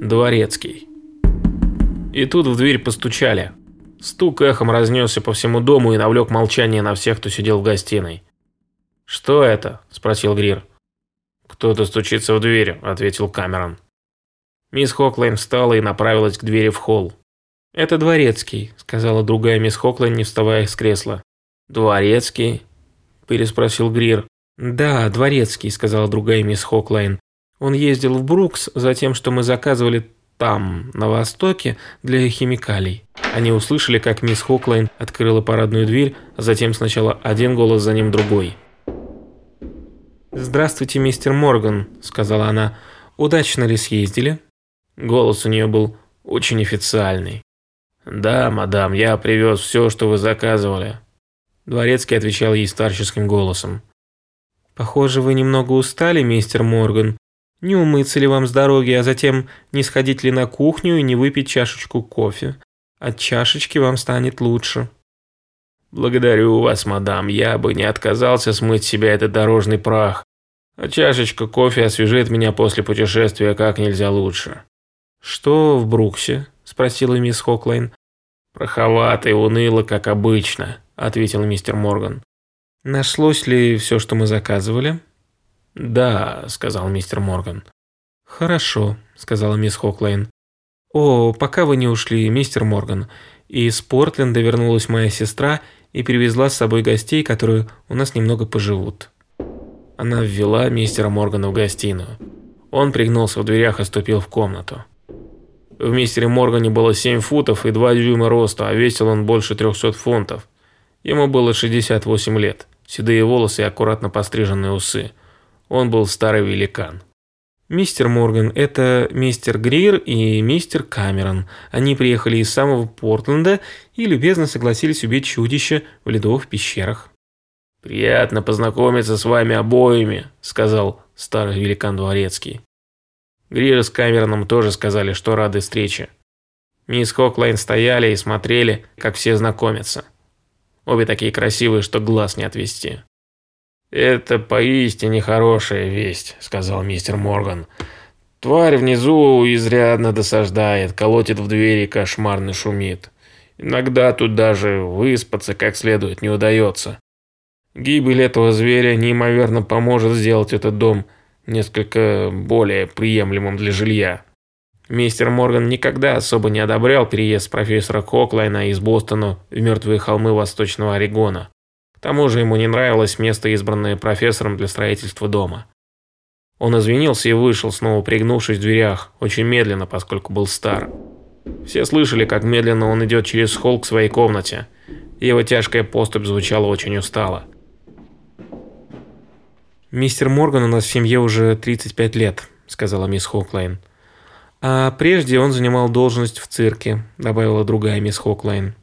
Дворецкий. И тут в дверь постучали. Стук эхом разнесся по всему дому и навлек молчание на всех, кто сидел в гостиной. «Что это?» – спросил Грир. «Кто-то стучится в дверь», – ответил Камерон. Мисс Хоклайн встала и направилась к двери в холл. «Это Дворецкий», – сказала другая мисс Хоклайн, не вставая с кресла. «Дворецкий?» – переспросил Грир. «Да, Дворецкий», – сказала другая мисс Хоклайн. «Он ездил в Брукс за тем, что мы заказывали там, на востоке, для химикалий». Они услышали, как мисс Хоклайн открыла парадную дверь, а затем сначала один голос, за ним другой. «Здравствуйте, мистер Морган», – сказала она. «Удачно ли съездили?» Голос у нее был очень официальный. «Да, мадам, я привез все, что вы заказывали». Дворецкий отвечал ей старческим голосом. «Похоже, вы немного устали, мистер Морган. Не умыться ли вам с дороги, а затем не сходить ли на кухню и не выпить чашечку кофе? От чашечки вам станет лучше». «Благодарю вас, мадам. Я бы не отказался смыть себя этот дорожный прах. А чашечка кофе освежит меня после путешествия как нельзя лучше». «Что в Бруксе?» – спросила мисс Хоклайн. «Проховато и уныло, как обычно», – ответил мистер Морган. «Нашлось ли все, что мы заказывали?» «Да», – сказал мистер Морган. «Хорошо», – сказала мисс Хоклайн. «О, пока вы не ушли, мистер Морган. Из Портленда вернулась моя сестра и привезла с собой гостей, которые у нас немного поживут». Она ввела мистера Моргана в гостиную. Он пригнулся в дверях и ступил в комнату. В мистере Моргане было 7 футов и 2 дюйма роста, а весил он больше 300 фунтов. Ему было 68 лет, седые волосы и аккуратно постриженные усы. Он был старый великан. «Мистер Морган, это мистер Грир и мистер Камерон. Они приехали из самого Портленда и любезно согласились убить чудище в ледовых пещерах». «Приятно познакомиться с вами обоими», – сказал старый великан Дворецкий. Грир с Камероном тоже сказали, что рады встрече. Мисс Хоклайн стояли и смотрели, как все знакомятся. Обе такие красивые, что глаз не отвести. «Это поистине хорошая весть», – сказал мистер Морган. «Тварь внизу изрядно досаждает, колотит в двери кошмарно шумит. Иногда тут даже выспаться как следует не удается. Гибель этого зверя неимоверно поможет сделать этот дом несколько более приемлемым для жилья». Мистер Морган никогда особо не одобрял переезд профессора Коклайна из Бостона в мертвые холмы Восточного Орегона. К тому же ему не нравилось место, избранное профессором для строительства дома. Он извинился и вышел, снова пригнувшись в дверях, очень медленно, поскольку был стар. Все слышали, как медленно он идет через холл к своей комнате. Его тяжкая поступь звучала очень устало. «Мистер Морган у нас в семье уже 35 лет», – сказала мисс Хоклайн. «А прежде он занимал должность в цирке», – добавила другая мисс Хоклайн.